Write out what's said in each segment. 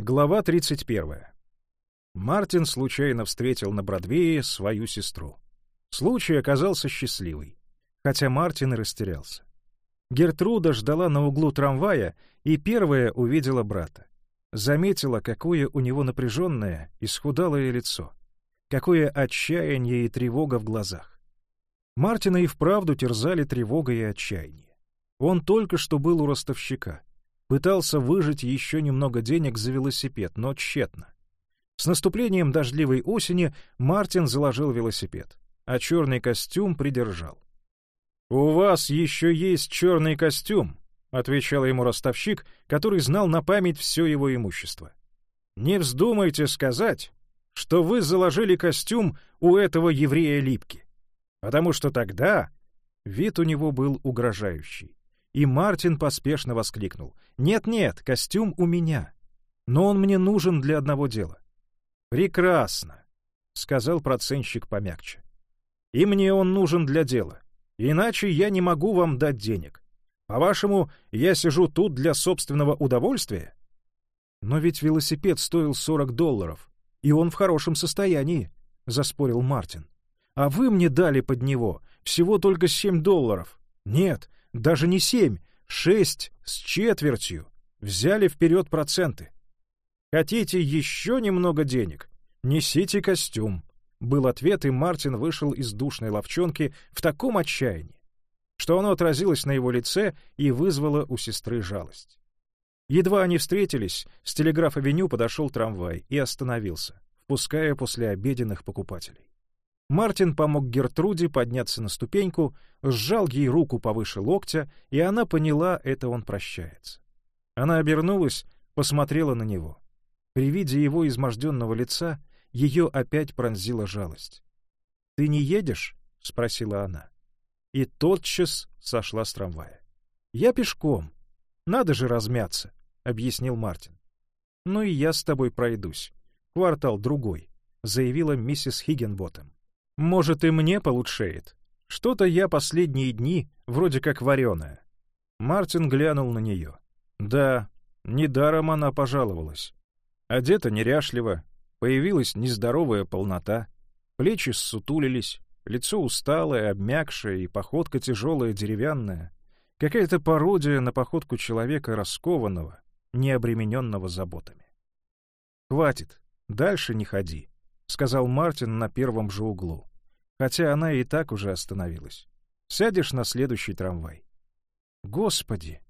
Глава 31. Мартин случайно встретил на Бродвее свою сестру. Случай оказался счастливый, хотя Мартин и растерялся. Гертруда ждала на углу трамвая и первая увидела брата. Заметила, какое у него напряженное, исхудалое лицо, какое отчаяние и тревога в глазах. Мартина и вправду терзали тревога и отчаяние. Он только что был у ростовщика — Пытался выжить еще немного денег за велосипед, но тщетно. С наступлением дождливой осени Мартин заложил велосипед, а черный костюм придержал. «У вас еще есть черный костюм», — отвечал ему ростовщик, который знал на память все его имущество. «Не вздумайте сказать, что вы заложили костюм у этого еврея Липки, потому что тогда...» Вид у него был угрожающий. И Мартин поспешно воскликнул. «Нет-нет, костюм у меня. Но он мне нужен для одного дела». «Прекрасно», — сказал процентщик помягче. «И мне он нужен для дела. Иначе я не могу вам дать денег. По-вашему, я сижу тут для собственного удовольствия?» «Но ведь велосипед стоил 40 долларов, и он в хорошем состоянии», — заспорил Мартин. «А вы мне дали под него всего только 7 долларов. Нет, даже не семь, шесть с четвертью. Взяли вперед проценты. Хотите еще немного денег? Несите костюм. Был ответ, и Мартин вышел из душной ловчонки в таком отчаянии, что оно отразилось на его лице и вызвало у сестры жалость. Едва они встретились, с телеграф-авеню подошел трамвай и остановился, впуская после обеденных покупателей. Мартин помог Гертруде подняться на ступеньку, сжал ей руку повыше локтя, и она поняла, это он прощается. Она обернулась, посмотрела на него. При виде его изможденного лица ее опять пронзила жалость. «Ты не едешь?» — спросила она. И тотчас сошла с трамвая. «Я пешком. Надо же размяться», — объяснил Мартин. «Ну и я с тобой пройдусь. Квартал другой», — заявила миссис Хиггенботтем. Может, и мне получшеет. Что-то я последние дни вроде как вареная. Мартин глянул на нее. Да, недаром она пожаловалась. Одета неряшливо, появилась нездоровая полнота, плечи ссутулились, лицо усталое, обмякшее и походка тяжелая, деревянная. Какая-то пародия на походку человека раскованного, необремененного заботами. «Хватит, дальше не ходи», — сказал Мартин на первом же углу хотя она и так уже остановилась. Сядешь на следующий трамвай. Господи!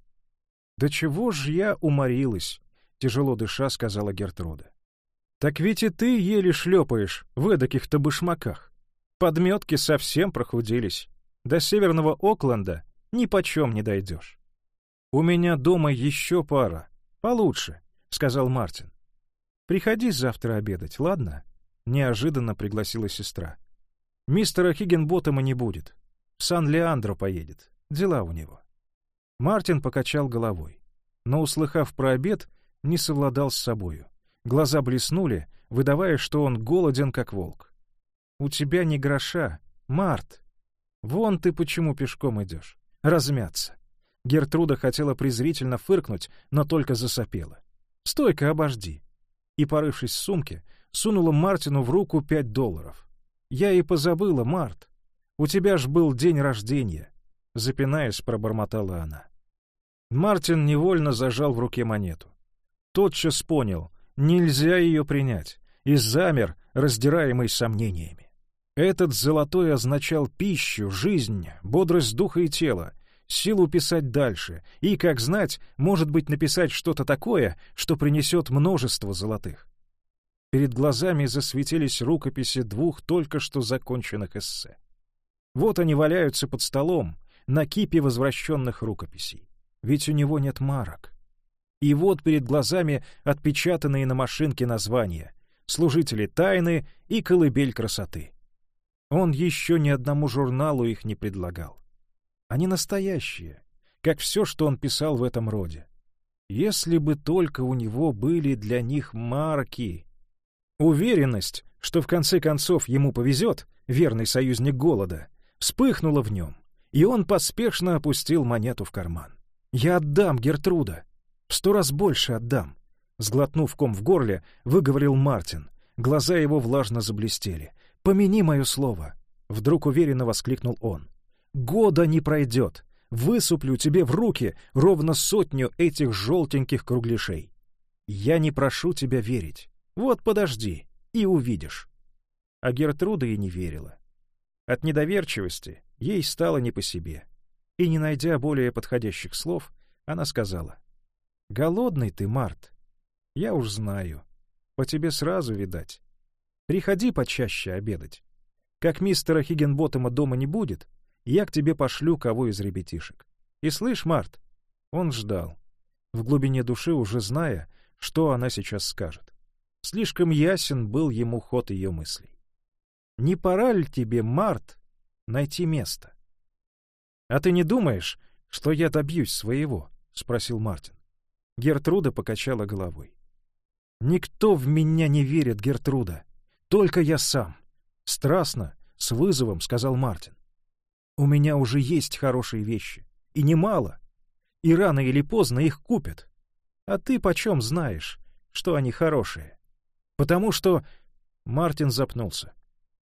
Да чего ж я уморилась, тяжело дыша, сказала Гертруда. Так ведь и ты еле шлепаешь в эдаких-то башмаках. Подметки совсем прохудились. До северного Окленда ни почем не дойдешь. У меня дома еще пара. Получше, сказал Мартин. Приходи завтра обедать, ладно? Неожиданно пригласила сестра. Мистера Хиггенботтема не будет. Сан-Леандро поедет. Дела у него. Мартин покачал головой. Но, услыхав про обед, не совладал с собою. Глаза блеснули, выдавая, что он голоден, как волк. «У тебя не гроша, Март. Вон ты почему пешком идешь. Размяться». Гертруда хотела презрительно фыркнуть, но только засопела. «Стой-ка, обожди». И, порывшись в сумке, сунула Мартину в руку пять долларов. Я и позабыла, Март. У тебя ж был день рождения. Запинаясь, пробормотала она. Мартин невольно зажал в руке монету. Тотчас понял, нельзя ее принять, и замер, раздираемый сомнениями. Этот золотой означал пищу, жизнь, бодрость духа и тела, силу писать дальше, и, как знать, может быть, написать что-то такое, что принесет множество золотых. Перед глазами засветились рукописи двух только что законченных эссе. Вот они валяются под столом, на кипе возвращенных рукописей. Ведь у него нет марок. И вот перед глазами отпечатанные на машинке названия «Служители тайны» и «Колыбель красоты». Он еще ни одному журналу их не предлагал. Они настоящие, как все, что он писал в этом роде. Если бы только у него были для них марки, Уверенность, что в конце концов ему повезет, верный союзник голода, вспыхнула в нем, и он поспешно опустил монету в карман. «Я отдам, Гертруда. В сто раз больше отдам. Сглотнув ком в горле, выговорил Мартин. Глаза его влажно заблестели. «Помяни мое слово!» Вдруг уверенно воскликнул он. «Года не пройдет. Высуплю тебе в руки ровно сотню этих желтеньких кругляшей. Я не прошу тебя верить. Вот подожди, и увидишь». А Гертруда и не верила. От недоверчивости ей стало не по себе. И, не найдя более подходящих слов, она сказала. «Голодный ты, Март. Я уж знаю. По тебе сразу видать. Приходи почаще обедать. Как мистера Хиггенботтема дома не будет, я к тебе пошлю кого из ребятишек. И слышь, Март, он ждал, в глубине души уже зная, что она сейчас скажет. Слишком ясен был ему ход ее мыслей. Не пора ли тебе, Март, найти место? — А ты не думаешь, что я добьюсь своего? — спросил Мартин. Гертруда покачала головой. Никто в меня не верит, Гертруда. Только я сам. Страстно, с вызовом, сказал Мартин. У меня уже есть хорошие вещи. И немало. И рано или поздно их купят. А ты почем знаешь, что они хорошие? Потому что... Мартин запнулся.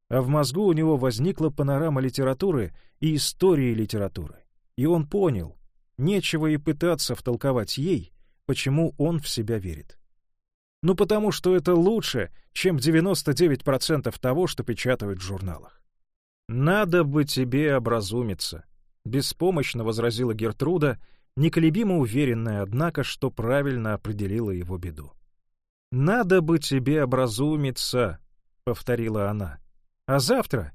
А в мозгу у него возникла панорама литературы и истории литературы. И он понял, нечего и пытаться втолковать ей, почему он в себя верит. Ну потому что это лучше, чем 99% того, что печатают в журналах. «Надо бы тебе образумиться», — беспомощно возразила Гертруда, неколебимо уверенная, однако, что правильно определила его беду. «Надо бы тебе образумиться», — повторила она. «А завтра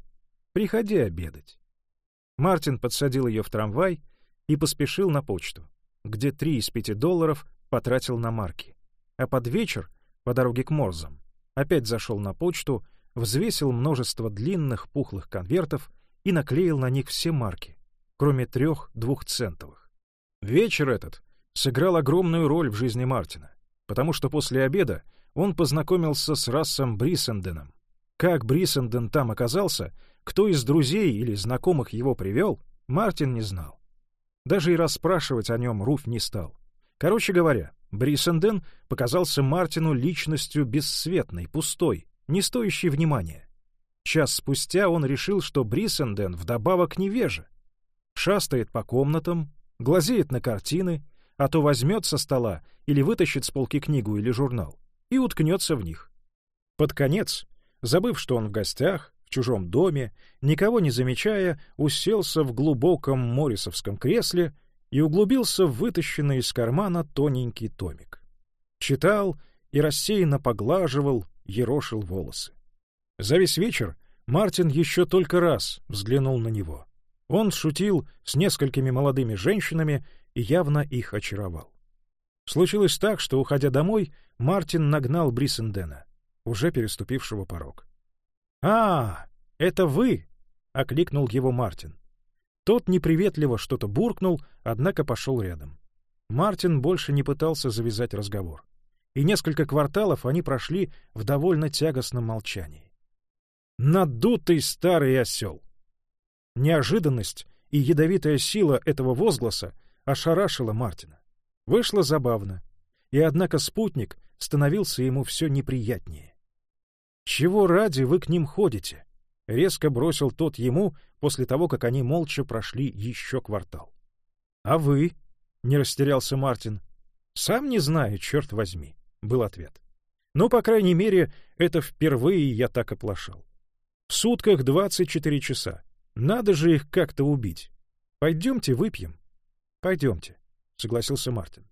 приходи обедать». Мартин подсадил ее в трамвай и поспешил на почту, где три из пяти долларов потратил на марки. А под вечер по дороге к Морзам. Опять зашел на почту, взвесил множество длинных пухлых конвертов и наклеил на них все марки, кроме трех двухцентовых. Вечер этот сыграл огромную роль в жизни Мартина, потому что после обеда он познакомился с Рассом Брисенденом. Как Брисенден там оказался, кто из друзей или знакомых его привел, Мартин не знал. Даже и расспрашивать о нем Руф не стал. Короче говоря, Бриссенден показался Мартину личностью бесцветной, пустой, не стоящей внимания. Час спустя он решил, что Бриссенден вдобавок невежа. Шастает по комнатам, глазеет на картины, а то возьмет со стола или вытащит с полки книгу или журнал и уткнется в них. Под конец, забыв, что он в гостях, в чужом доме, никого не замечая, уселся в глубоком морисовском кресле и углубился в вытащенный из кармана тоненький томик. Читал и рассеянно поглаживал, ерошил волосы. За весь вечер Мартин еще только раз взглянул на него. Он шутил с несколькими молодыми женщинами и явно их очаровал. Случилось так, что, уходя домой, Мартин нагнал Бриссендена, уже переступившего порог. «А, это вы!» — окликнул его Мартин. Тот неприветливо что-то буркнул, однако пошел рядом. Мартин больше не пытался завязать разговор. И несколько кварталов они прошли в довольно тягостном молчании. «Надутый старый осел!» Неожиданность и ядовитая сила этого возгласа ошарашила Мартина. Вышло забавно, и однако спутник становился ему все неприятнее. «Чего ради вы к ним ходите?» — резко бросил тот ему после того, как они молча прошли еще квартал. — А вы? — не растерялся Мартин. — Сам не знаю, черт возьми, — был ответ. — Ну, по крайней мере, это впервые я так оплошал. В сутках двадцать четыре часа. Надо же их как-то убить. Пойдемте выпьем. — Пойдемте, — согласился Мартин.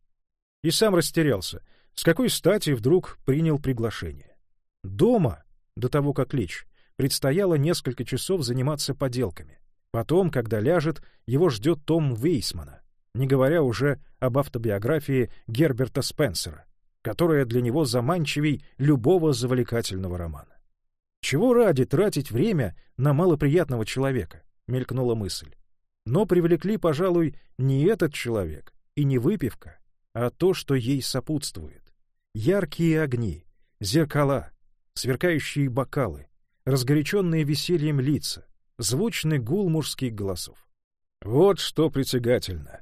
И сам растерялся. С какой стати вдруг принял приглашение? Дома, до того, как лечь, предстояло несколько часов заниматься поделками. Потом, когда ляжет, его ждет том Вейсмана, не говоря уже об автобиографии Герберта Спенсера, которая для него заманчивей любого завлекательного романа. «Чего ради тратить время на малоприятного человека?» — мелькнула мысль. Но привлекли, пожалуй, не этот человек и не выпивка, а то, что ей сопутствует. Яркие огни, зеркала, сверкающие бокалы, разгоряченные весельем лица, звучный гул мужских голосов. Вот что притягательно.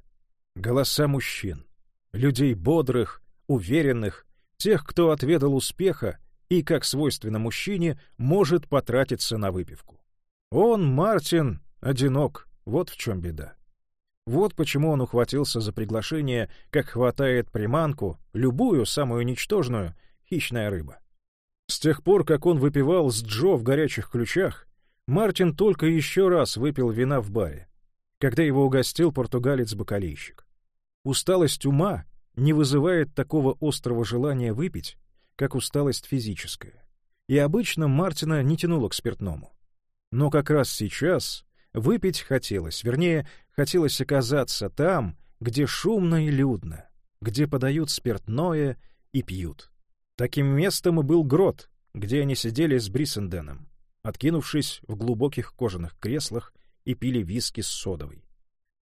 Голоса мужчин, людей бодрых, уверенных, тех, кто отведал успеха и, как свойственно мужчине, может потратиться на выпивку. Он, Мартин, одинок, вот в чем беда. Вот почему он ухватился за приглашение, как хватает приманку, любую, самую ничтожную, хищная рыба. С тех пор, как он выпивал с Джо в горячих ключах, Мартин только еще раз выпил вина в баре, когда его угостил португалец-бакалейщик. Усталость ума не вызывает такого острого желания выпить, как усталость физическая. И обычно Мартина не тянуло к спиртному. Но как раз сейчас выпить хотелось, вернее, хотелось оказаться там, где шумно и людно, где подают спиртное и пьют. Таким местом и был грот, где они сидели с Бриссенденом, откинувшись в глубоких кожаных креслах и пили виски с содовой.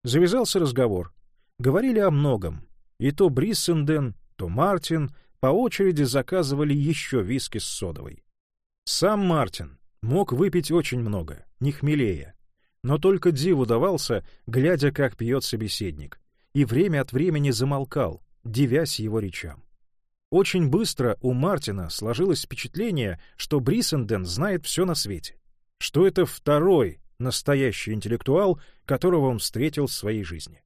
Завязался разговор. Говорили о многом, и то Бриссенден, то Мартин по очереди заказывали еще виски с содовой. Сам Мартин мог выпить очень много, не хмелея, но только диву давался, глядя, как пьет собеседник, и время от времени замолкал, дивясь его речам. Очень быстро у Мартина сложилось впечатление, что Бриссенден знает все на свете, что это второй настоящий интеллектуал, которого он встретил в своей жизни.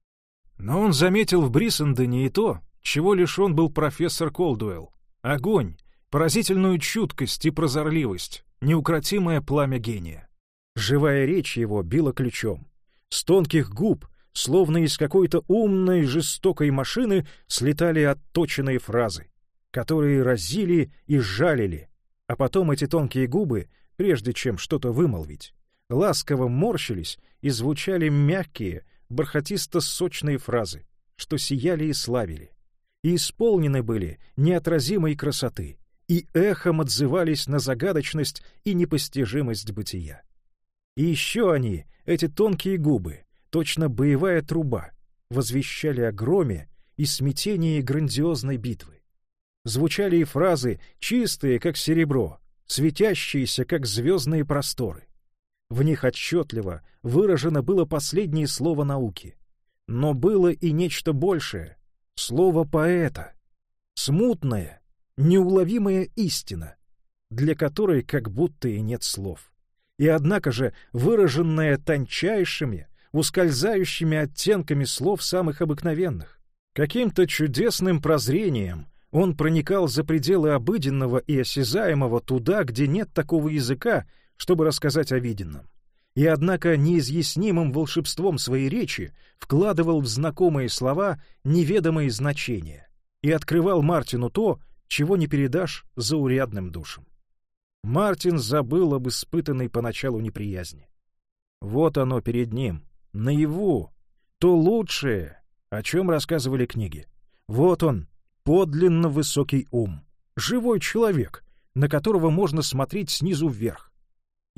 Но он заметил в Бриссендене и то, чего лишен был профессор Колдуэлл. Огонь, поразительную чуткость и прозорливость, неукротимое пламя гения. Живая речь его била ключом. С тонких губ, словно из какой-то умной жестокой машины, слетали отточенные фразы, которые разили и жалили, а потом эти тонкие губы, прежде чем что-то вымолвить, ласково морщились и звучали мягкие, бархатисто-сочные фразы, что сияли и славили, и исполнены были неотразимой красоты, и эхом отзывались на загадочность и непостижимость бытия. И еще они, эти тонкие губы, точно боевая труба, возвещали о громе и смятении грандиозной битвы. Звучали и фразы, чистые, как серебро, светящиеся, как звездные просторы. В них отчетливо выражено было последнее слово науки. Но было и нечто большее — слово поэта. Смутная, неуловимая истина, для которой как будто и нет слов. И однако же выраженная тончайшими, ускользающими оттенками слов самых обыкновенных. Каким-то чудесным прозрением он проникал за пределы обыденного и осязаемого туда, где нет такого языка, чтобы рассказать о виденном. И однако неизъяснимым волшебством своей речи вкладывал в знакомые слова неведомые значения и открывал Мартину то, чего не передашь заурядным душам. Мартин забыл об испытанной поначалу неприязни. Вот оно перед ним, наяву, то лучшее, о чем рассказывали книги. Вот он, подлинно высокий ум, живой человек, на которого можно смотреть снизу вверх,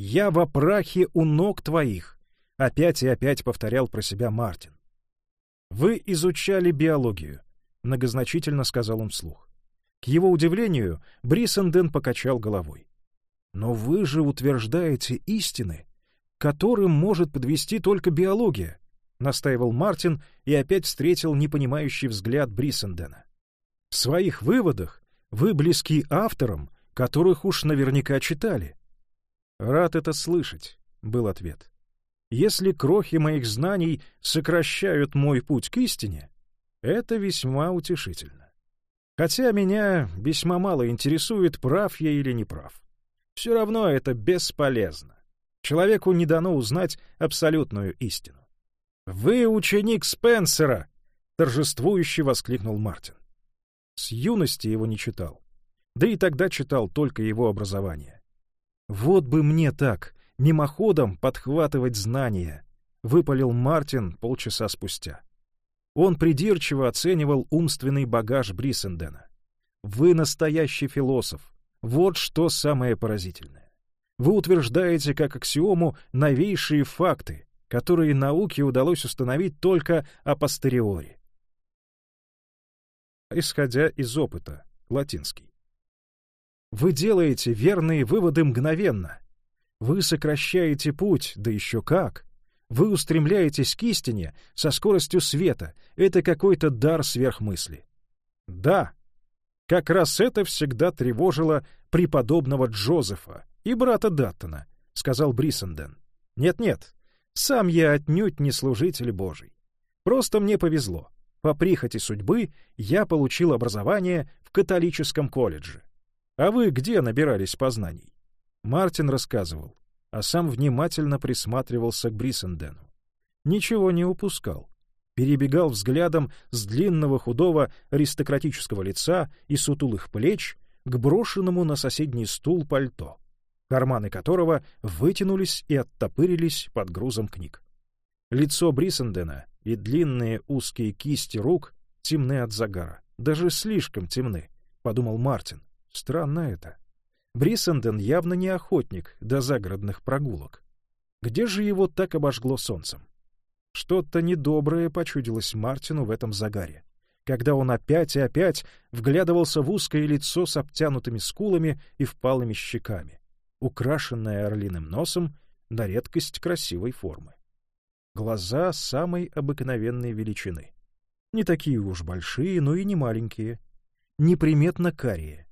«Я во прахе у ног твоих», — опять и опять повторял про себя Мартин. «Вы изучали биологию», — многозначительно сказал он вслух. К его удивлению, Бриссенден покачал головой. «Но вы же утверждаете истины, которым может подвести только биология», — настаивал Мартин и опять встретил непонимающий взгляд Бриссендена. «В своих выводах вы близки авторам, которых уж наверняка читали. «Рад это слышать», — был ответ. «Если крохи моих знаний сокращают мой путь к истине, это весьма утешительно. Хотя меня весьма мало интересует, прав я или не прав. Все равно это бесполезно. Человеку не дано узнать абсолютную истину. «Вы ученик Спенсера!» — торжествующе воскликнул Мартин. С юности его не читал. Да и тогда читал только его образование. «Вот бы мне так, мимоходом подхватывать знания», — выпалил Мартин полчаса спустя. Он придирчиво оценивал умственный багаж Бриссендена. «Вы настоящий философ. Вот что самое поразительное. Вы утверждаете как аксиому новейшие факты, которые науке удалось установить только апостериори. Исходя из опыта, латинский. Вы делаете верные выводы мгновенно. Вы сокращаете путь, да еще как. Вы устремляетесь к истине со скоростью света. Это какой-то дар сверхмысли. Да, Как раз это всегда тревожило преподобного Джозефа и брата Даттона, — сказал Бриссенден. Нет-нет, сам я отнюдь не служитель Божий. Просто мне повезло. По прихоти судьбы я получил образование в католическом колледже. А вы где набирались познаний? Мартин рассказывал, а сам внимательно присматривался к Бриссендену. Ничего не упускал. Перебегал взглядом с длинного худого аристократического лица и сутулых плеч к брошенному на соседний стул пальто, карманы которого вытянулись и оттопырились под грузом книг. Лицо Бриссендена и длинные узкие кисти рук темны от загара. Даже слишком темны, — подумал Мартин. Странно это. Бриссенден явно не охотник до загородных прогулок. Где же его так обожгло солнцем? Что-то недоброе почудилось Мартину в этом загаре, когда он опять и опять вглядывался в узкое лицо с обтянутыми скулами и впалыми щеками, украшенное орлиным носом на редкость красивой формы. Глаза самой обыкновенной величины. Не такие уж большие, но и не маленькие. Неприметно карие.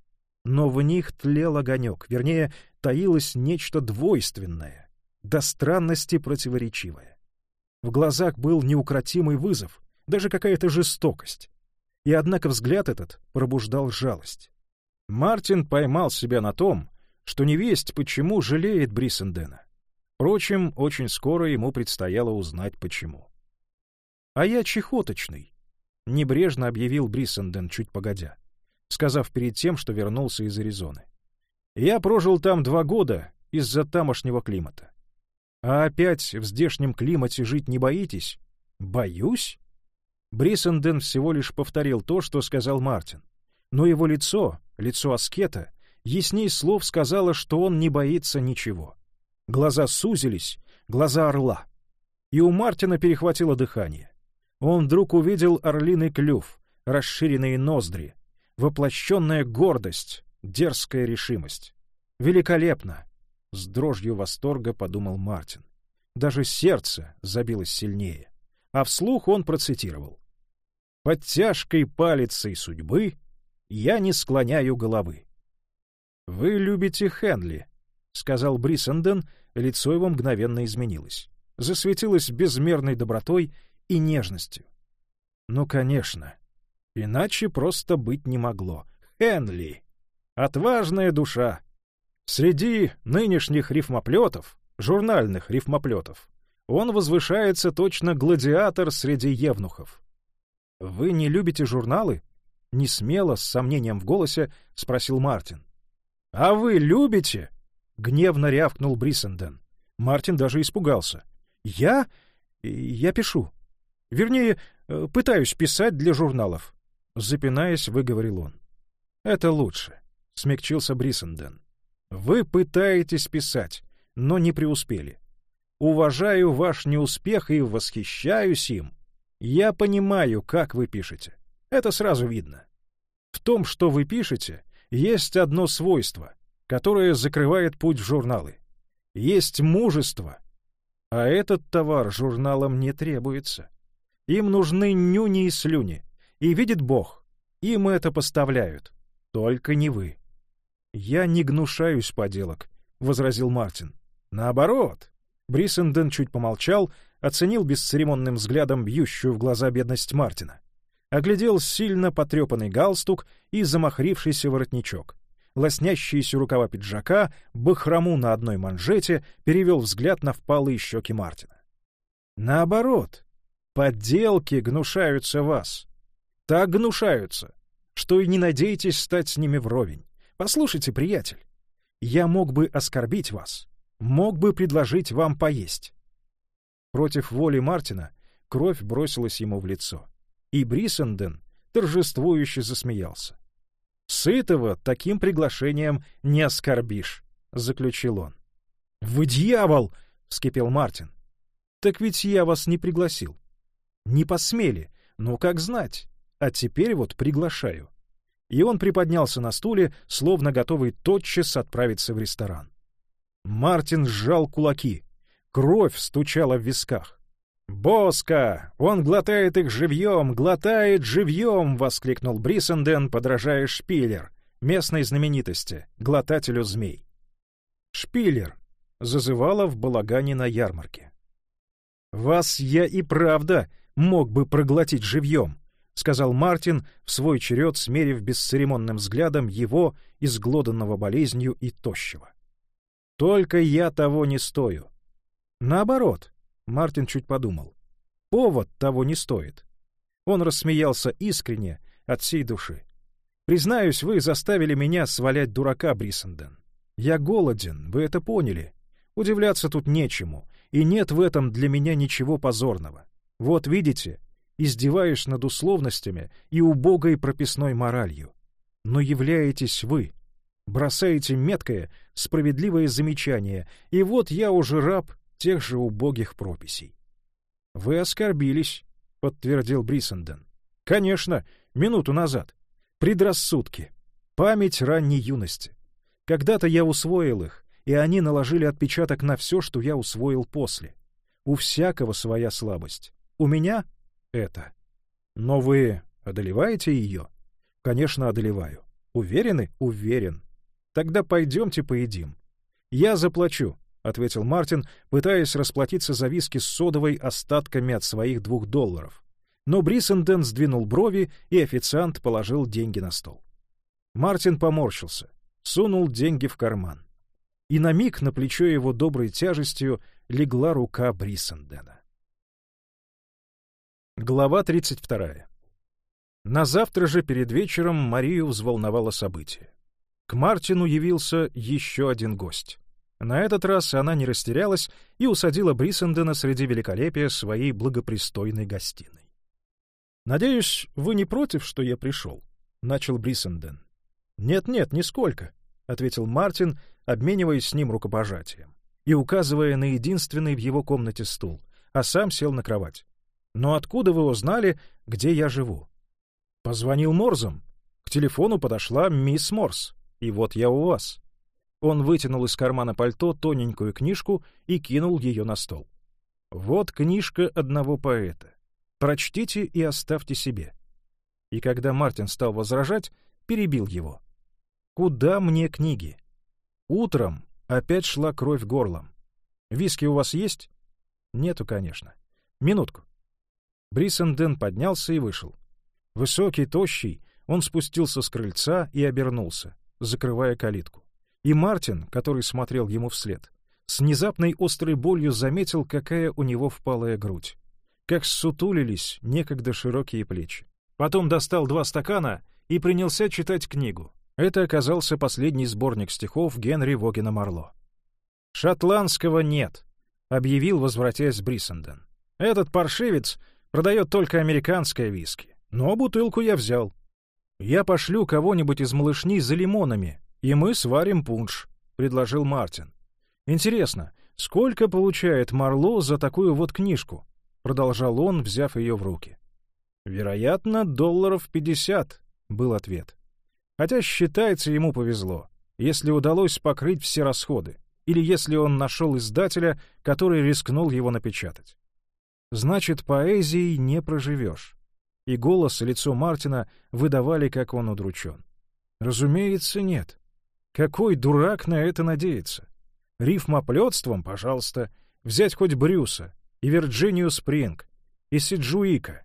Но в них тлел огонек, вернее, таилось нечто двойственное, до странности противоречивое. В глазах был неукротимый вызов, даже какая-то жестокость. И однако взгляд этот пробуждал жалость. Мартин поймал себя на том, что не весть почему жалеет Бриссендена. Впрочем, очень скоро ему предстояло узнать, почему. «А я чехоточный», — небрежно объявил Бриссенден чуть погодя, сказав перед тем, что вернулся из Аризоны. «Я прожил там два года из-за тамошнего климата. А опять в здешнем климате жить не боитесь? Боюсь?» Бриссенден всего лишь повторил то, что сказал Мартин. Но его лицо, лицо аскета, ясней слов сказала, что он не боится ничего. Глаза сузились, глаза орла. И у Мартина перехватило дыхание. Он вдруг увидел орлиный клюв, расширенные ноздри, воплощенная гордость, дерзкая решимость. Великолепно! С дрожью восторга подумал Мартин. Даже сердце забилось сильнее. А вслух он процитировал. «Под тяжкой палицей судьбы я не склоняю головы». «Вы любите Хенли», — сказал Бриссенден, лицо его мгновенно изменилось. Засветилось безмерной добротой и нежностью. Ну, конечно. Иначе просто быть не могло. Хенли! Отважная душа! Среди нынешних рифмоплетов, журнальных рифмоплетов, он возвышается точно гладиатор среди евнухов. «Вы не любите журналы?» — Не смело, с сомнением в голосе, спросил Мартин. «А вы любите?» — гневно рявкнул Бриссенден. Мартин даже испугался. «Я? Я пишу. Вернее, э, пытаюсь писать для журналов». Запинаясь, выговорил он. «Это лучше», — смягчился Бриссенден. «Вы пытаетесь писать, но не преуспели. Уважаю ваш неуспех и восхищаюсь им. Я понимаю, как вы пишете. Это сразу видно. В том, что вы пишете, есть одно свойство — которое закрывает путь в журналы. Есть мужество, а этот товар журналам не требуется. Им нужны нюни и слюни, и видит Бог, им это поставляют, только не вы. «Я не гнушаюсь поделок», — возразил Мартин. «Наоборот». Бриссенден чуть помолчал, оценил бесцеремонным взглядом бьющую в глаза бедность Мартина. Оглядел сильно потрепанный галстук и замахрившийся воротничок лоснящиеся рукава пиджака, бахрому на одной манжете, перевел взгляд на впалые щеки Мартина. Наоборот, подделки гнушаются вас. Так гнушаются, что и не надейтесь стать с ними вровень. Послушайте, приятель, я мог бы оскорбить вас, мог бы предложить вам поесть. Против воли Мартина кровь бросилась ему в лицо, и Брисенден торжествующе засмеялся. Сытого таким приглашением не оскорбишь, — заключил он. — Вы дьявол! — вскипел Мартин. — Так ведь я вас не пригласил. Не посмели, ну как знать. А теперь вот приглашаю. И он приподнялся на стуле, словно готовый тотчас отправиться в ресторан. Мартин сжал кулаки. Кровь стучала в висках. «Боска! Он глотает их живьем! Глотает живьем!» — воскликнул Брисенден, подражая Шпилер, местной знаменитости, глотателю змей. Шпилер зазывала в балагане на ярмарке. «Вас я и правда мог бы проглотить живьем», — сказал Мартин, в свой черед смерив бесцеремонным взглядом его, изглоданного болезнью и тощего. «Только я того не стою». «Наоборот», — Мартин чуть подумал, — «повод того не стоит». Он рассмеялся искренне, от всей души. «Признаюсь, вы заставили меня свалять дурака, Бриссенден. Я голоден, вы это поняли. Удивляться тут нечему, и нет в этом для меня ничего позорного. Вот видите, издеваюсь над условностями и убогой прописной моралью. Но являетесь вы, бросаете меткое, справедливое замечание, и вот я уже раб тех же убогих прописей. — Вы оскорбились, — подтвердил Брисенден. — Конечно, минуту назад. Предрассудки. Память ранней юности. Когда-то я усвоил их, и они наложили отпечаток на все, что я усвоил после. У всякого своя слабость. У меня — это. Но вы одолеваете ее? Конечно, одолеваю. Уверены? Уверен. Тогда пойдемте поедим. Я заплачу, — ответил Мартин, пытаясь расплатиться за виски с содовой остатками от своих двух долларов. Но Бриссенден сдвинул брови, и официант положил деньги на стол. Мартин поморщился, сунул деньги в карман и на миг на плечо его доброй тяжестью легла рука Бриссендена. Глава 32. На завтра же перед вечером Марию взволновало событие. К Мартину явился еще один гость. На этот раз она не растерялась и усадила Бриссендена среди великолепия своей благопристойной гостиной. «Надеюсь, вы не против, что я пришел?» — начал Бриссенден. «Нет-нет, нисколько», — ответил Мартин, обмениваясь с ним рукопожатием и указывая на единственный в его комнате стул, а сам сел на кровать. «Но откуда вы узнали, где я живу?» «Позвонил Морзом. К телефону подошла мисс Морс, и вот я у вас». Он вытянул из кармана пальто тоненькую книжку и кинул ее на стол. «Вот книжка одного поэта. Прочтите и оставьте себе». И когда Мартин стал возражать, перебил его. «Куда мне книги? Утром опять шла кровь горлом. «Виски у вас есть?» «Нету, конечно. Минутку». Бриссенден поднялся и вышел. Высокий, тощий, он спустился с крыльца и обернулся, закрывая калитку. И Мартин, который смотрел ему вслед, с внезапной острой болью заметил, какая у него впалая грудь, как сутулились некогда широкие плечи. Потом достал два стакана и принялся читать книгу, это оказался последний сборник стихов Генри Вогина Марло. «Шотландского нет», — объявил, возвратясь Бриссенден. «Этот паршивец продает только американское виски, но бутылку я взял. Я пошлю кого-нибудь из малышней за лимонами, и мы сварим пунш», — предложил Мартин. «Интересно, сколько получает Марло за такую вот книжку?» — продолжал он, взяв ее в руки. «Вероятно, долларов пятьдесят», — был ответ. Хотя, считается, ему повезло, если удалось покрыть все расходы, или если он нашел издателя, который рискнул его напечатать. Значит, поэзией не проживешь. И голос и лицо Мартина выдавали, как он удручен. Разумеется, нет. Какой дурак на это надеется? Рифмоплетством, пожалуйста, взять хоть Брюса и Вирджинию Спринг, и Сиджуика.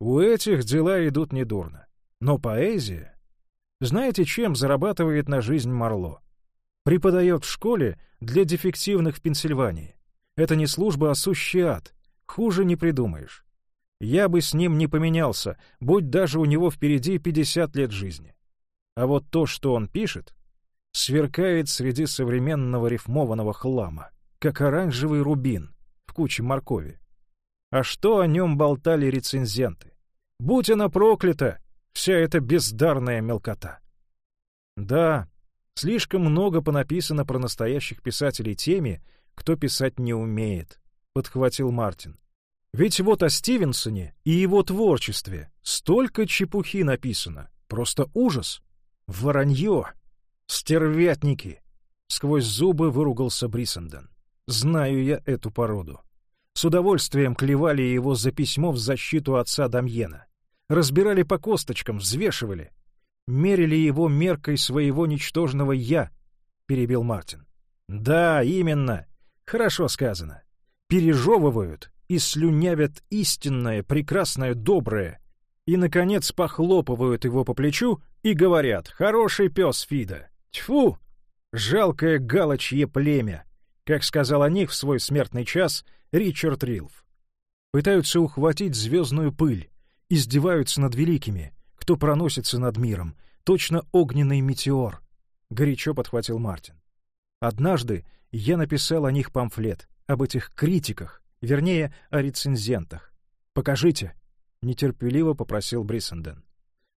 У этих дела идут недурно. Но поэзия... Знаете, чем зарабатывает на жизнь Марло? Преподает в школе для дефективных в Пенсильвании. Это не служба, а сущий ад. Хуже не придумаешь. Я бы с ним не поменялся, будь даже у него впереди 50 лет жизни. А вот то, что он пишет, сверкает среди современного рифмованного хлама, как оранжевый рубин в куче моркови. А что о нем болтали рецензенты? Будь она проклята, Вся эта бездарная мелкота. Да, слишком много понаписано про настоящих писателей теми, кто писать не умеет, — подхватил Мартин. Ведь вот о Стивенсоне и его творчестве столько чепухи написано. Просто ужас. Воронье. Стервятники. Сквозь зубы выругался Бриссенден. Знаю я эту породу. с удовольствием клевали его за письмо в защиту отца Дамьена. Разбирали по косточкам, взвешивали. Мерили его меркой своего ничтожного «я», — перебил Мартин. Да, именно. Хорошо сказано. Пережевывают и слюнявят истинное, прекрасное, доброе, и, наконец, похлопывают его по плечу и говорят «Хороший пес Фида! Тьфу! Жалкое галочье племя!» как сказал о них в свой смертный час Ричард Рилф. Пытаются ухватить звездную пыль, издеваются над великими, кто проносится над миром, точно огненный метеор, — горячо подхватил Мартин. Однажды я написал о них памфлет, об этих критиках, вернее, о рецензентах. «Покажите», — нетерпеливо попросил Бриссенден.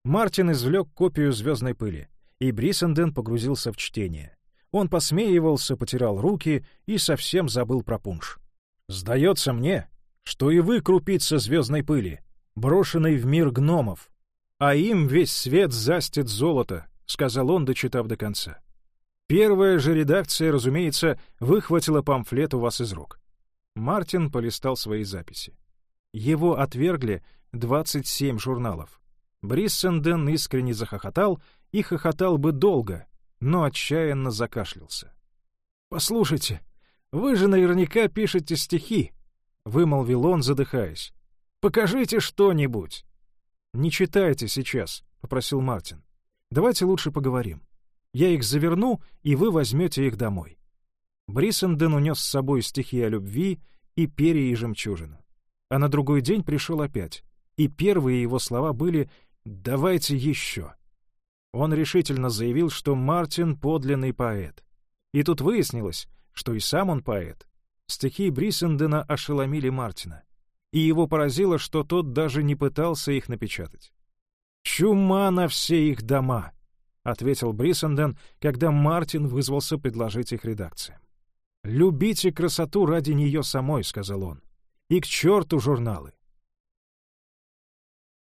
Мартин извлек копию «Звездной пыли», и Бриссенден погрузился в чтение. Он посмеивался, потирал руки и совсем забыл про пунш. «Сдается мне, что и вы крупица звездной пыли, брошенной в мир гномов, а им весь свет застит золото», — сказал он, дочитав до конца. Первая же редакция, разумеется, выхватила памфлет у вас из рук. Мартин полистал свои записи. Его отвергли 27 журналов. Бриссенден искренне захохотал и хохотал бы долго, но отчаянно закашлялся. «Послушайте, вы же наверняка пишете стихи», — вымолвил он, задыхаясь. «Покажите что-нибудь». «Не читайте сейчас», — попросил Мартин. «Давайте лучше поговорим. Я их заверну, и вы возьмете их домой». Бриссенден унес с собой стихи о любви и перья и жемчужину. А на другой день пришел опять, и первые его слова были «давайте еще». Он решительно заявил, что Мартин — подлинный поэт. И тут выяснилось, что и сам он поэт. Стихи Бриссендена ошеломили Мартина. И его поразило, что тот даже не пытался их напечатать. «Чума на все их дома!» — ответил Бриссенден, когда Мартин вызвался предложить их редакции. «Любите красоту ради нее самой», — сказал он. «И к черту журналы».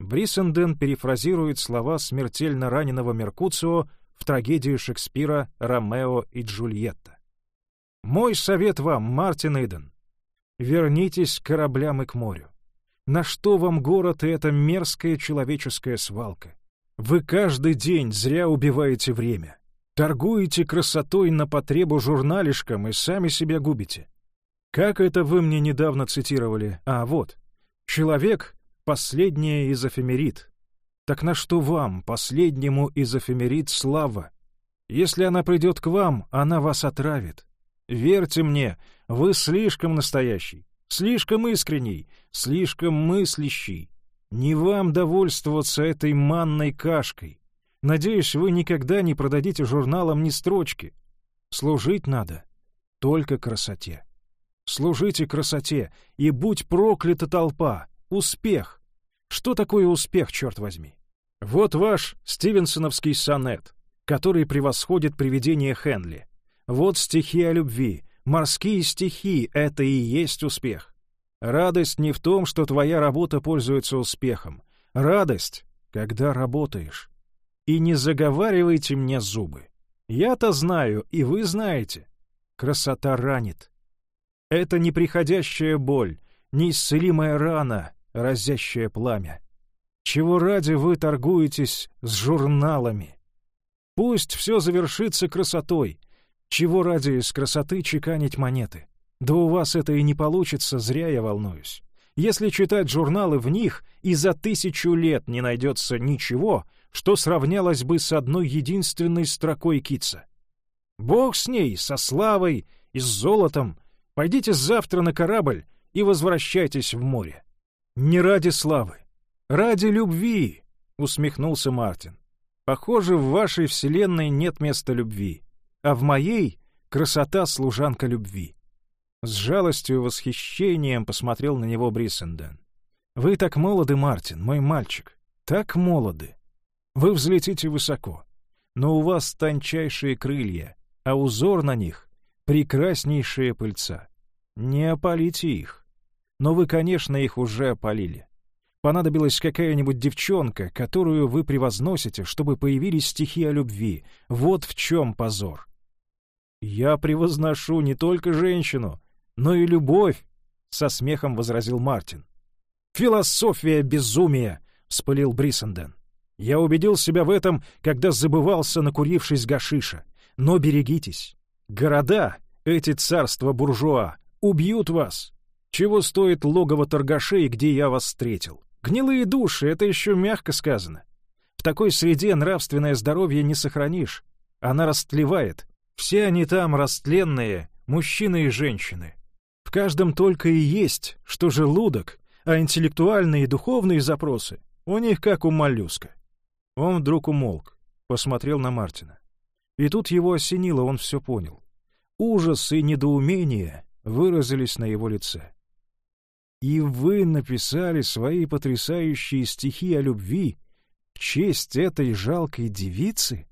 Бриссенден перефразирует слова смертельно раненого Меркуцио в трагедии Шекспира «Ромео и Джульетта». «Мой совет вам, Мартин Иден, вернитесь к кораблям и к морю. На что вам город и эта мерзкая человеческая свалка? Вы каждый день зря убиваете время. Торгуете красотой на потребу журналишкам и сами себя губите. Как это вы мне недавно цитировали? А, вот. Человек — последнее из эфемерит. Так на что вам, последнему из эфемерит, слава? Если она придет к вам, она вас отравит. Верьте мне, вы слишком настоящий, слишком искренний, слишком мыслящий, не вам довольствоваться этой манной кашкой. Надеюсь, вы никогда не продадите журналам ни строчки. Служить надо только красоте. Служите красоте, и будь проклята толпа. Успех. Что такое успех, черт возьми? Вот ваш стивенсоновский сонет, который превосходит привидение Хенли. Вот стихи о любви. Морские стихи — это и есть успех. Радость не в том, что твоя работа пользуется успехом. Радость, когда работаешь. И не заговаривайте мне зубы. Я-то знаю, и вы знаете. Красота ранит. Это неприходящая боль, неисцелимая рана, разящее пламя. Чего ради вы торгуетесь с журналами? Пусть все завершится красотой. Чего ради из красоты чеканить монеты? Да у вас это и не получится, зря я волнуюсь. Если читать журналы в них, и за тысячу лет не найдется ничего, что сравнялось бы с одной единственной строкой Китса. Бог с ней, со славой и с золотом. Пойдите завтра на корабль и возвращайтесь в море. Не ради славы, ради любви, — усмехнулся Мартин. Похоже, в вашей вселенной нет места любви, а в моей — красота служанка любви. С жалостью и восхищением посмотрел на него Бриссенден. «Вы так молоды, Мартин, мой мальчик, так молоды. Вы взлетите высоко, но у вас тончайшие крылья, а узор на них — прекраснейшие пыльца. Не опалите их. Но вы, конечно, их уже опалили. Понадобилась какая-нибудь девчонка, которую вы превозносите, чтобы появились стихи о любви. Вот в чем позор. Я превозношу не только женщину, но и любовь, — со смехом возразил Мартин. «Философия безумия!» — вспылил Бриссенден. «Я убедил себя в этом, когда забывался, накурившись гашиша. Но берегитесь. Города, эти царства буржуа, убьют вас. Чего стоит логово торгашей, где я вас встретил? Гнилые души — это еще мягко сказано. В такой среде нравственное здоровье не сохранишь. Она растлевает. Все они там растленные, мужчины и женщины. В каждом только и есть, что желудок, а интеллектуальные и духовные запросы у них как у моллюска. Он вдруг умолк, посмотрел на Мартина. И тут его осенило, он все понял. Ужас и недоумение выразились на его лице. «И вы написали свои потрясающие стихи о любви в честь этой жалкой девицы?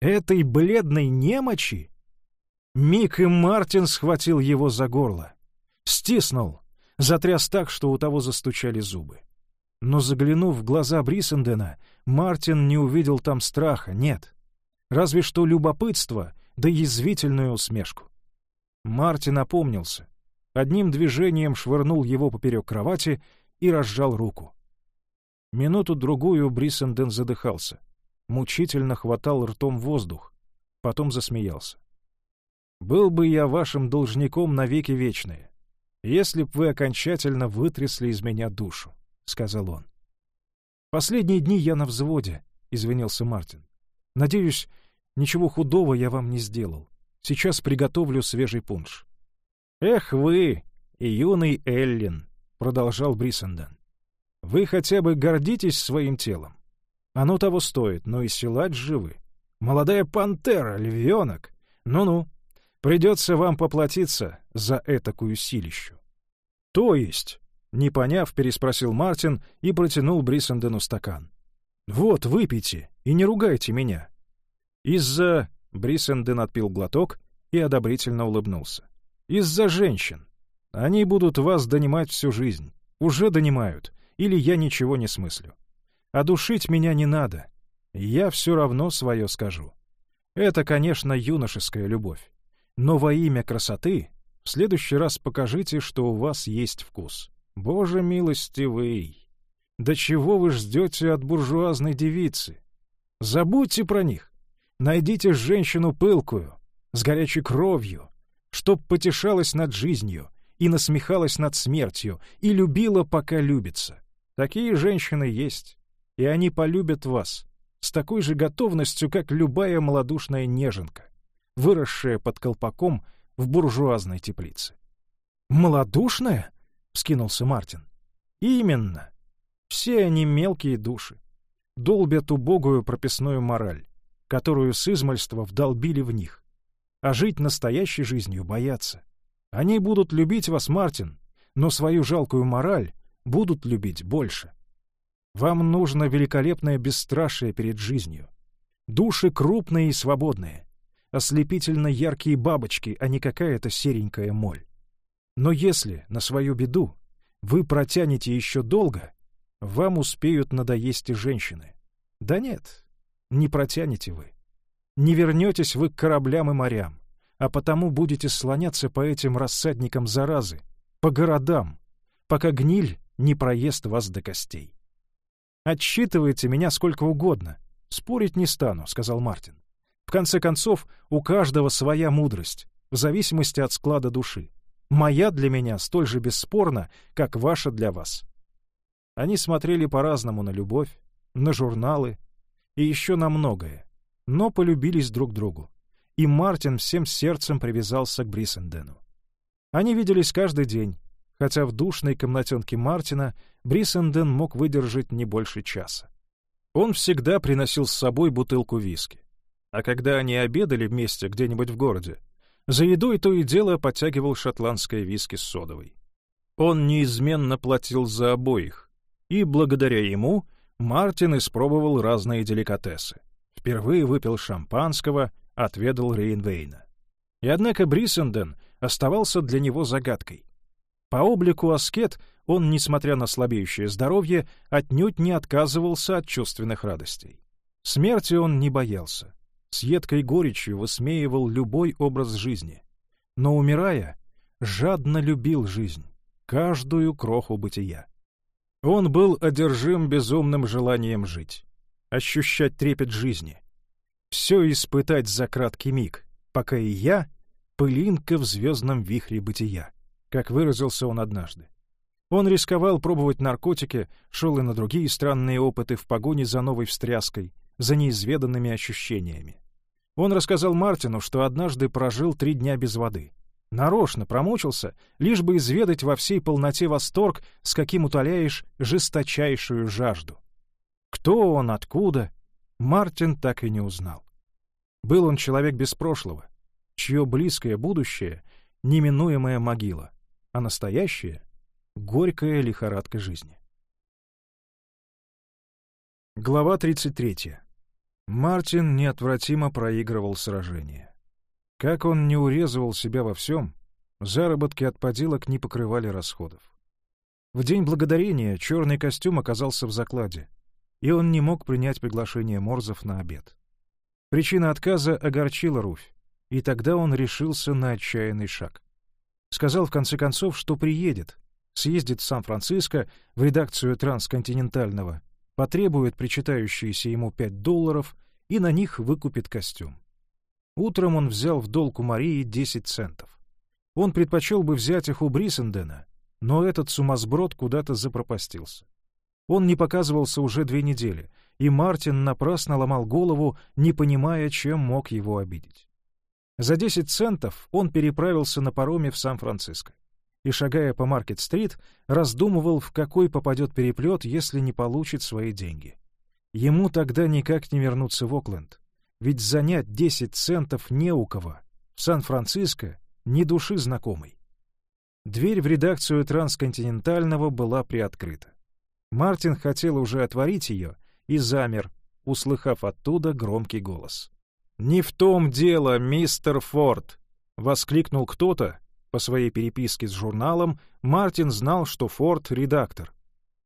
Этой бледной немочи?» Мик и Мартин схватил его за горло. Стиснул, затряс так, что у того застучали зубы. Но заглянув в глаза Брисендена, Мартин не увидел там страха, нет. Разве что любопытство, да язвительную усмешку. Мартин опомнился. Одним движением швырнул его поперек кровати и разжал руку. Минуту-другую Брисенден задыхался. Мучительно хватал ртом воздух. Потом засмеялся. «Был бы я вашим должником навеки вечные если б вы окончательно вытрясли из меня душу», — сказал он. «Последние дни я на взводе», — извинился Мартин. «Надеюсь, ничего худого я вам не сделал. Сейчас приготовлю свежий пунш». «Эх вы, и юный Эллин», — продолжал Брисенден. «Вы хотя бы гордитесь своим телом. Оно того стоит, но и силач живы. Молодая пантера, львенок. Ну-ну, Придется вам поплатиться за этакую силищу. — То есть? — не поняв, переспросил Мартин и протянул Брисендену стакан. — Вот, выпейте и не ругайте меня. Из-за... Брисенден отпил глоток и одобрительно улыбнулся. Из-за женщин. Они будут вас донимать всю жизнь. Уже донимают. Или я ничего не смыслю. А душить меня не надо. Я все равно свое скажу. Это, конечно, юношеская любовь. Но во имя красоты в следующий раз покажите, что у вас есть вкус. Боже милостивый! Да чего вы ждете от буржуазной девицы? Забудьте про них. Найдите женщину пылкую, с горячей кровью, чтоб потешалась над жизнью и насмехалась над смертью, и любила, пока любится. Такие женщины есть, и они полюбят вас с такой же готовностью, как любая малодушная неженка выросшая под колпаком в буржуазной теплице. «Малодушная?» — вскинулся Мартин. «Именно. Все они мелкие души. Долбят убогую прописную мораль, которую с измальства вдолбили в них. А жить настоящей жизнью боятся. Они будут любить вас, Мартин, но свою жалкую мораль будут любить больше. Вам нужно великолепное бесстрашие перед жизнью. Души крупные и свободные ослепительно яркие бабочки, а не какая-то серенькая моль. Но если, на свою беду, вы протянете еще долго, вам успеют надоесть и женщины. Да нет, не протянете вы. Не вернетесь вы к кораблям и морям, а потому будете слоняться по этим рассадникам заразы, по городам, пока гниль не проест вас до костей. «Отсчитывайте меня сколько угодно. Спорить не стану», — сказал Мартин. В конце концов, у каждого своя мудрость, в зависимости от склада души. Моя для меня столь же бесспорна, как ваша для вас. Они смотрели по-разному на любовь, на журналы и еще на многое, но полюбились друг другу. И Мартин всем сердцем привязался к Брисендену. Они виделись каждый день, хотя в душной комнатенке Мартина Брисенден мог выдержать не больше часа. Он всегда приносил с собой бутылку виски а когда они обедали вместе где-нибудь в городе, за едой то и дело подтягивал шотландское виски с содовой. Он неизменно платил за обоих, и благодаря ему Мартин испробовал разные деликатесы. Впервые выпил шампанского, отведал Рейнвейна. И однако Бриссенден оставался для него загадкой. По облику аскет он, несмотря на слабеющее здоровье, отнюдь не отказывался от чувственных радостей. Смерти он не боялся с едкой горечью высмеивал любой образ жизни. Но, умирая, жадно любил жизнь. каждую кроху бытия. Он был одержим безумным желанием жить, ощущать трепет жизни, все испытать за краткий миг, пока и я — пылинка в звездном вихре бытия, как выразился он однажды. Он рисковал пробовать наркотики, шел и на другие странные опыты в погоне за новой встряской, за неизведанными ощущениями. Он рассказал Мартину, что однажды прожил три дня без воды. Нарочно промучился, лишь бы изведать во всей полноте восторг, с каким утоляешь жесточайшую жажду. Кто он, откуда, Мартин так и не узнал. Был он человек без прошлого, чье близкое будущее — неминуемая могила, а настоящее — горькая лихорадка жизни. Глава 33. Мартин неотвратимо проигрывал сражение. Как он не урезывал себя во всем, заработки от поделок не покрывали расходов. В день благодарения черный костюм оказался в закладе, и он не мог принять приглашение Морзов на обед. Причина отказа огорчила Руфь, и тогда он решился на отчаянный шаг. Сказал в конце концов, что приедет, съездит в Сан-Франциско в редакцию «Трансконтинентального», потребует причитающиеся ему пять долларов и на них выкупит костюм. Утром он взял в долг у Марии 10 центов. Он предпочел бы взять их у Брисендена, но этот сумасброд куда-то запропастился. Он не показывался уже две недели, и Мартин напрасно ломал голову, не понимая, чем мог его обидеть. За 10 центов он переправился на пароме в Сан-Франциско и, шагая по Маркет-стрит, раздумывал, в какой попадет переплет, если не получит свои деньги. Ему тогда никак не вернуться в Окленд, ведь занять 10 центов не у кого. В Сан-Франциско ни души знакомой. Дверь в редакцию «Трансконтинентального» была приоткрыта. Мартин хотел уже отворить ее и замер, услыхав оттуда громкий голос. «Не в том дело, мистер Форд!» — воскликнул кто-то, по своей переписке с журналом Мартин знал, что Форд — редактор.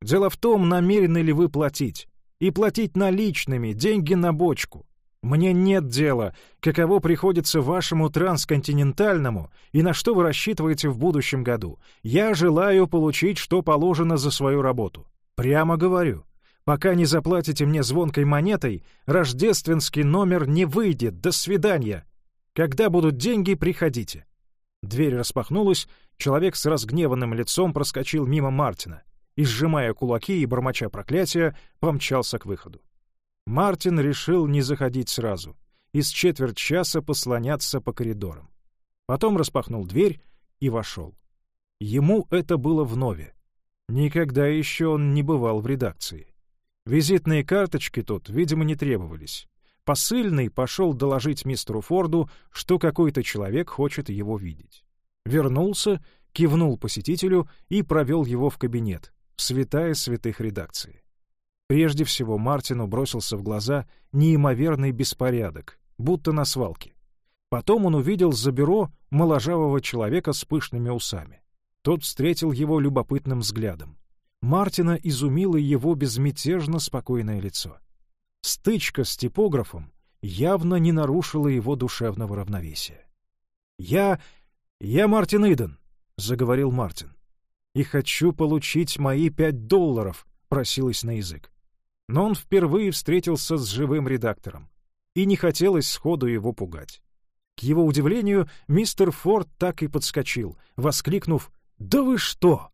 «Дело в том, намерены ли вы платить. И платить наличными, деньги на бочку. Мне нет дела, каково приходится вашему трансконтинентальному и на что вы рассчитываете в будущем году. Я желаю получить, что положено за свою работу. Прямо говорю. Пока не заплатите мне звонкой монетой, рождественский номер не выйдет. До свидания. Когда будут деньги, приходите. Дверь распахнулась, человек с разгневанным лицом проскочил мимо Мартина и, сжимая кулаки и бормоча проклятия, помчался к выходу. Мартин решил не заходить сразу и с четверть часа послоняться по коридорам. Потом распахнул дверь и вошел. Ему это было вновь. Никогда еще он не бывал в редакции. Визитные карточки тут, видимо, не требовались. Посыльный пошел доложить мистеру Форду, что какой-то человек хочет его видеть. Вернулся, кивнул посетителю и провел его в кабинет, в святая святых редакции. Прежде всего Мартину бросился в глаза неимоверный беспорядок, будто на свалке. Потом он увидел за бюро моложавого человека с пышными усами. Тот встретил его любопытным взглядом. Мартина изумило его безмятежно спокойное лицо. Стычка с типографом явно не нарушила его душевного равновесия. «Я... я Мартин Иден», — заговорил Мартин. «И хочу получить мои пять долларов», — просилось на язык. Но он впервые встретился с живым редактором, и не хотелось сходу его пугать. К его удивлению, мистер Форд так и подскочил, воскликнув «Да вы что!»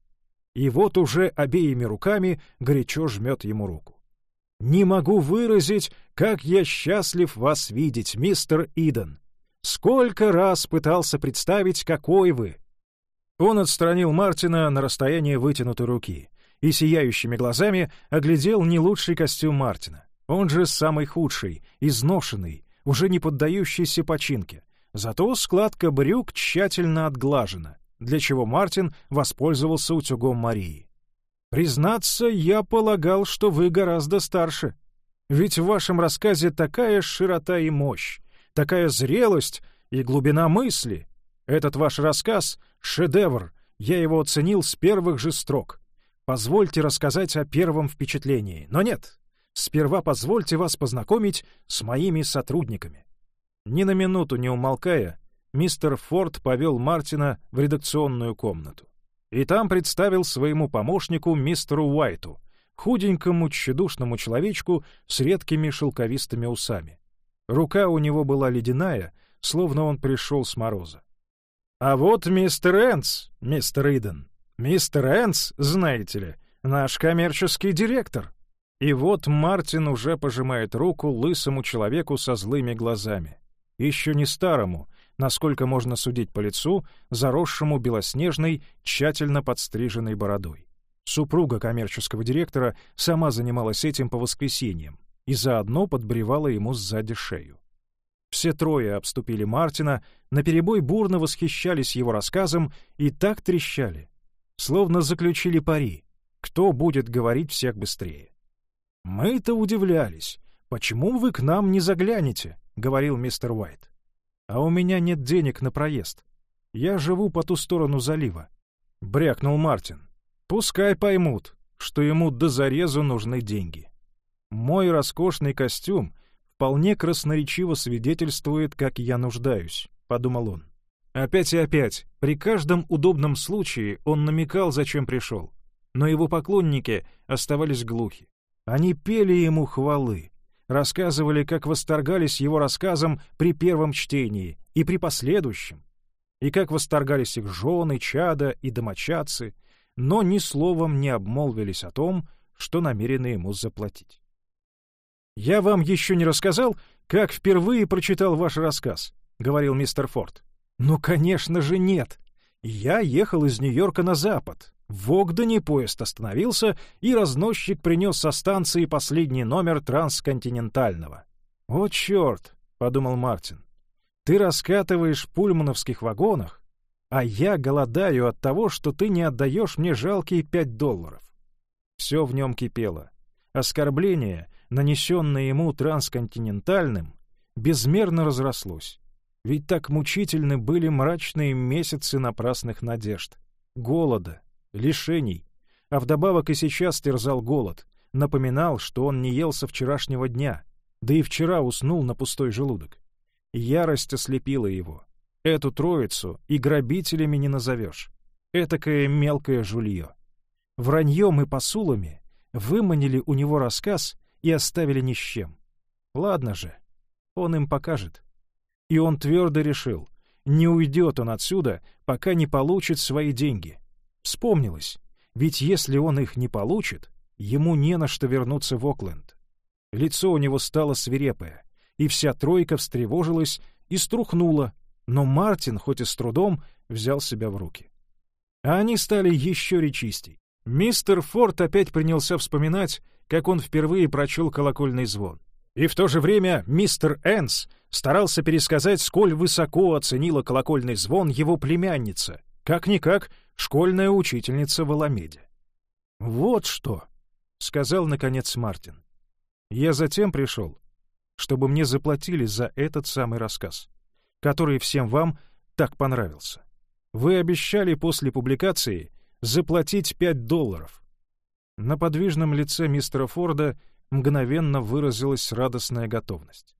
И вот уже обеими руками горячо жмет ему руку. Не могу выразить, как я счастлив вас видеть, мистер Иден. Сколько раз пытался представить, какой вы. Он отстранил Мартина на расстояние вытянутой руки и сияющими глазами оглядел не лучший костюм Мартина. Он же самый худший, изношенный, уже не поддающийся починке. Зато складка брюк тщательно отглажена, для чего Мартин воспользовался утюгом Марии. Признаться, я полагал, что вы гораздо старше. Ведь в вашем рассказе такая широта и мощь, такая зрелость и глубина мысли. Этот ваш рассказ — шедевр, я его оценил с первых же строк. Позвольте рассказать о первом впечатлении. Но нет, сперва позвольте вас познакомить с моими сотрудниками. Ни на минуту не умолкая, мистер Форд повел Мартина в редакционную комнату. И там представил своему помощнику мистеру Уайту, худенькому, тщедушному человечку с редкими шелковистыми усами. Рука у него была ледяная, словно он пришел с мороза. «А вот мистер Энс, мистер Иден. Мистер Энс, знаете ли, наш коммерческий директор». И вот Мартин уже пожимает руку лысому человеку со злыми глазами. Еще не старому, насколько можно судить по лицу, заросшему белоснежной, тщательно подстриженной бородой. Супруга коммерческого директора сама занималась этим по воскресеньям и заодно подбревала ему сзади шею. Все трое обступили Мартина, наперебой бурно восхищались его рассказом и так трещали, словно заключили пари, кто будет говорить всех быстрее. «Мы-то удивлялись. Почему вы к нам не заглянете?» — говорил мистер Уайт. «А у меня нет денег на проезд. Я живу по ту сторону залива», — брякнул Мартин. «Пускай поймут, что ему до зарезу нужны деньги. Мой роскошный костюм вполне красноречиво свидетельствует, как я нуждаюсь», — подумал он. Опять и опять, при каждом удобном случае он намекал, зачем пришел. Но его поклонники оставались глухи. Они пели ему хвалы, рассказывали, как восторгались его рассказом при первом чтении и при последующем, и как восторгались их жены, чада и домочадцы, но ни словом не обмолвились о том, что намерены ему заплатить. «Я вам еще не рассказал, как впервые прочитал ваш рассказ», — говорил мистер Форд. «Ну, конечно же, нет. Я ехал из Нью-Йорка на запад, в Огдене поезд остановился, и разносчик принес со станции последний номер трансконтинентального. «О, черт!» — подумал Мартин. «Ты раскатываешь в пульмановских вагонах, а я голодаю от того, что ты не отдаешь мне жалкие пять долларов». Все в нем кипело. Оскорбление, нанесенное ему трансконтинентальным, безмерно разрослось. Ведь так мучительны были мрачные месяцы напрасных надежд, голода, лишений, а вдобавок и сейчас терзал голод, напоминал, что он не ел со вчерашнего дня, да и вчера уснул на пустой желудок. Ярость ослепила его. Эту троицу и грабителями не назовешь. Этакое мелкое жулье. Враньем и посулами выманили у него рассказ и оставили ни с чем. Ладно же, он им покажет. И он твердо решил, не уйдет он отсюда, пока не получит свои деньги — Вспомнилось, ведь если он их не получит, ему не на что вернуться в Окленд. Лицо у него стало свирепое, и вся тройка встревожилась и струхнула, но Мартин, хоть и с трудом, взял себя в руки. А они стали еще речистей. Мистер Форд опять принялся вспоминать, как он впервые прочел колокольный звон. И в то же время мистер Энс старался пересказать, сколь высоко оценила колокольный звон его племянница. Как-никак, школьная учительница в Аламеде. «Вот что», — сказал, наконец, Мартин. «Я затем пришел, чтобы мне заплатили за этот самый рассказ, который всем вам так понравился. Вы обещали после публикации заплатить пять долларов». На подвижном лице мистера Форда мгновенно выразилась радостная готовность.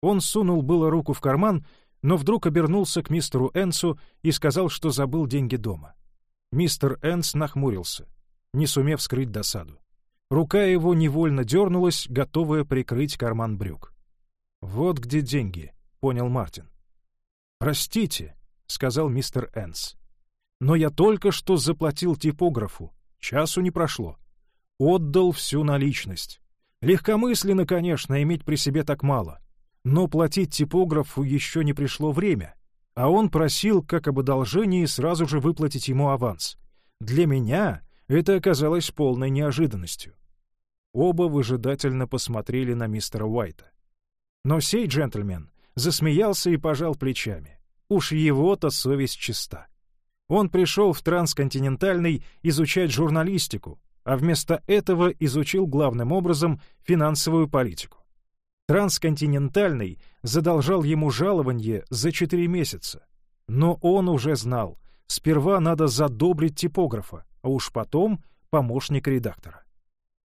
Он сунул было руку в карман, но вдруг обернулся к мистеру Энсу и сказал, что забыл деньги дома. Мистер Энс нахмурился, не сумев скрыть досаду. Рука его невольно дернулась, готовая прикрыть карман брюк. «Вот где деньги», — понял Мартин. «Простите», — сказал мистер Энс. «Но я только что заплатил типографу. Часу не прошло. Отдал всю наличность. Легкомысленно, конечно, иметь при себе так мало. Но платить типографу еще не пришло время а он просил, как об одолжении, сразу же выплатить ему аванс. Для меня это оказалось полной неожиданностью. Оба выжидательно посмотрели на мистера Уайта. Но сей джентльмен засмеялся и пожал плечами. Уж его-то совесть чиста. Он пришел в трансконтинентальный изучать журналистику, а вместо этого изучил главным образом финансовую политику. Трансконтинентальный задолжал ему жалование за четыре месяца. Но он уже знал, сперва надо задобрить типографа, а уж потом помощник редактора.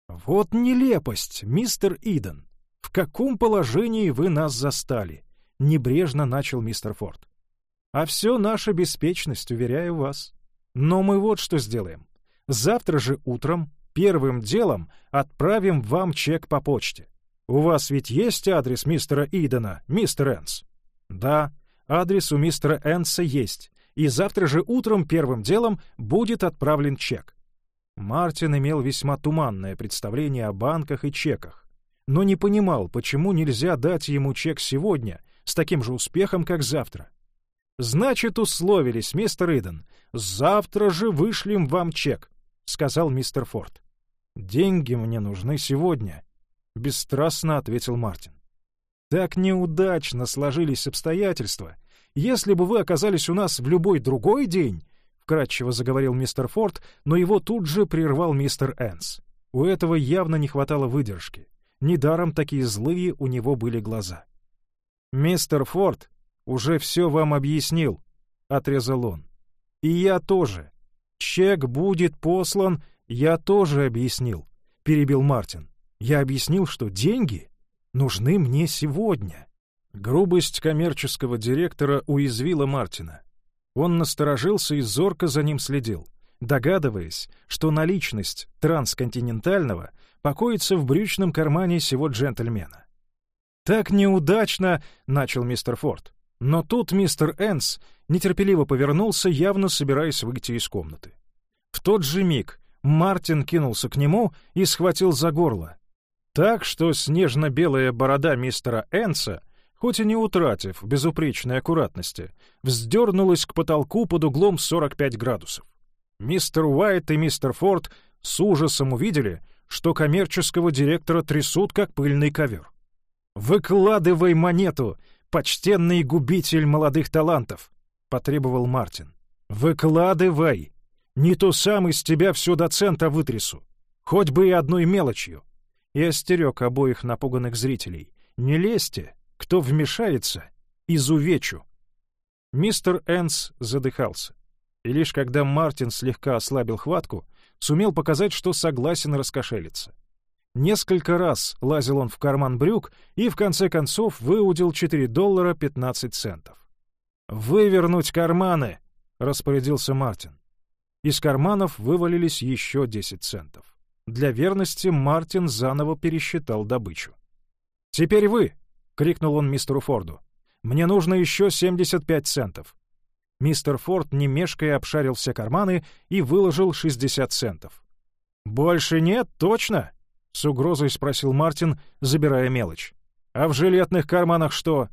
«Вот нелепость, мистер Иден! В каком положении вы нас застали?» — небрежно начал мистер Форд. «А все наша беспечность, уверяю вас. Но мы вот что сделаем. Завтра же утром первым делом отправим вам чек по почте. У вас ведь есть адрес мистера Идена, мистер Энс? Да, адрес у мистера Энса есть, и завтра же утром первым делом будет отправлен чек. Мартин имел весьма туманное представление о банках и чеках, но не понимал, почему нельзя дать ему чек сегодня с таким же успехом, как завтра. «Значит, условились, мистер Иден. Завтра же вышлем вам чек», — сказал мистер Форд. «Деньги мне нужны сегодня», — бесстрастно ответил Мартин. «Так неудачно сложились обстоятельства. Если бы вы оказались у нас в любой другой день», — вкратчиво заговорил мистер Форд, но его тут же прервал мистер Энс. У этого явно не хватало выдержки. Недаром такие злые у него были глаза. «Мистер Форд уже все вам объяснил», — отрезал он. «И я тоже. Чек будет послан, я тоже объяснил», — перебил Мартин. «Я объяснил, что деньги нужны мне сегодня». Грубость коммерческого директора уязвила Мартина. Он насторожился и зорко за ним следил, догадываясь, что наличность трансконтинентального покоится в брючном кармане сего джентльмена. «Так неудачно!» — начал мистер Форд. Но тут мистер Энс нетерпеливо повернулся, явно собираясь выйти из комнаты. В тот же миг Мартин кинулся к нему и схватил за горло. Так что снежно-белая борода мистера Энса, хоть и не утратив безупречной аккуратности, вздернулась к потолку под углом 45 градусов. Мистер Уайт и мистер Форд с ужасом увидели, что коммерческого директора трясут, как пыльный ковер. «Выкладывай монету, почтенный губитель молодых талантов!» — потребовал Мартин. «Выкладывай! Не то сам из тебя все до цента вытрясу, хоть бы и одной мелочью!» И остерег обоих напуганных зрителей. «Не лезьте! Кто вмешается, изувечу!» Мистер Энс задыхался. И лишь когда Мартин слегка ослабил хватку, сумел показать, что согласен раскошелиться. Несколько раз лазил он в карман брюк и, в конце концов, выудил 4 доллара 15 центов. «Вывернуть карманы!» — распорядился Мартин. Из карманов вывалились еще 10 центов. Для верности Мартин заново пересчитал добычу. «Теперь вы!» — крикнул он мистеру Форду. «Мне нужно еще 75 центов». Мистер Форд, не мешкая, обшарил все карманы и выложил 60 центов. «Больше нет, точно?» — с угрозой спросил Мартин, забирая мелочь. «А в жилетных карманах что?»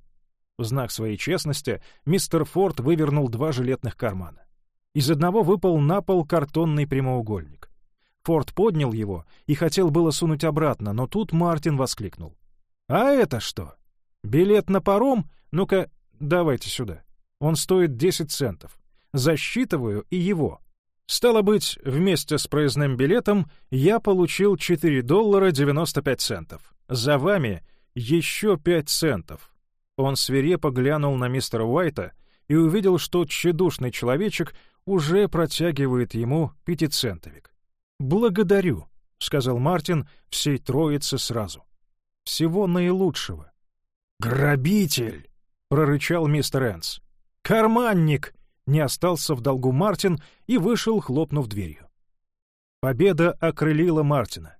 В знак своей честности мистер Форд вывернул два жилетных кармана. Из одного выпал на пол картонный прямоугольник. Форд поднял его и хотел было сунуть обратно, но тут Мартин воскликнул. «А это что? Билет на паром? Ну-ка, давайте сюда. Он стоит 10 центов. Засчитываю и его. Стало быть, вместе с проездным билетом я получил 4 доллара 95 центов. За вами еще 5 центов. Он свирепо глянул на мистера Уайта и увидел, что тщедушный человечек уже протягивает ему пятицентовик. «Благодарю», — сказал Мартин всей троице сразу. «Всего наилучшего». «Грабитель!» — прорычал мистер Энс. «Карманник!» Не остался в долгу Мартин и вышел, хлопнув дверью. Победа окрылила Мартина.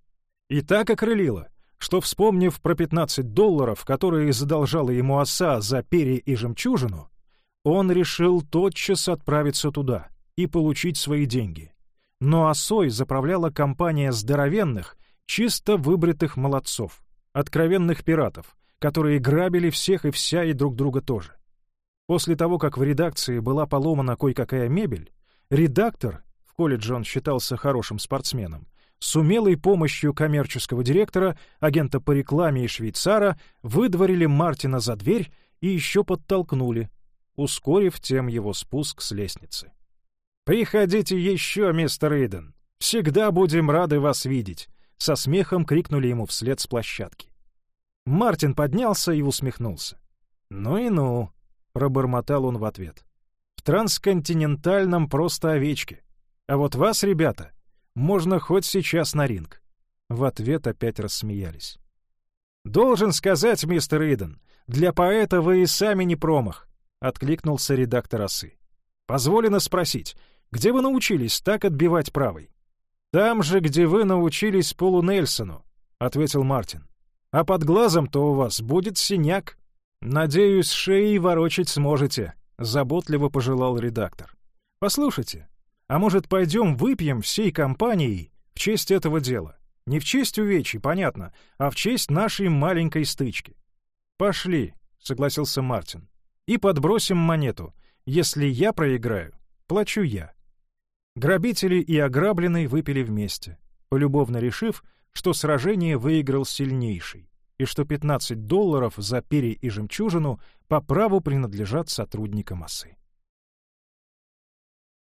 И так окрылила, что, вспомнив про 15 долларов, которые задолжала ему оса за перья и жемчужину, он решил тотчас отправиться туда и получить свои деньги. Но осой заправляла компания здоровенных, чисто выбритых молодцов, откровенных пиратов, которые грабили всех и вся и друг друга тоже. После того, как в редакции была поломана кое-какая мебель, редактор, в колледже он считался хорошим спортсменом, с умелой помощью коммерческого директора, агента по рекламе и швейцара, выдворили Мартина за дверь и еще подтолкнули, ускорив тем его спуск с лестницы. «Приходите еще, мистер Иден! Всегда будем рады вас видеть!» — со смехом крикнули ему вслед с площадки. Мартин поднялся и усмехнулся. «Ну и ну!» пробормотал он в ответ. В трансконтинентальном просто овечки. А вот вас, ребята, можно хоть сейчас на ринг. В ответ опять рассмеялись. «Должен сказать, мистер Иден, для поэта вы и сами не промах», — откликнулся редактор осы. «Позволено спросить, Где вы научились так отбивать правой?» «Там же, где вы научились Полу Нельсону», — ответил Мартин. «А под глазом-то у вас будет синяк. Надеюсь, шеей ворочать сможете», — заботливо пожелал редактор. «Послушайте, а может, пойдем выпьем всей компанией в честь этого дела? Не в честь увечий, понятно, а в честь нашей маленькой стычки». «Пошли», — согласился Мартин. «И подбросим монету. Если я проиграю, плачу я». Грабители и ограбленный выпили вместе, полюбовно решив, что сражение выиграл сильнейший, и что 15 долларов за перья и жемчужину по праву принадлежат сотрудникам осы.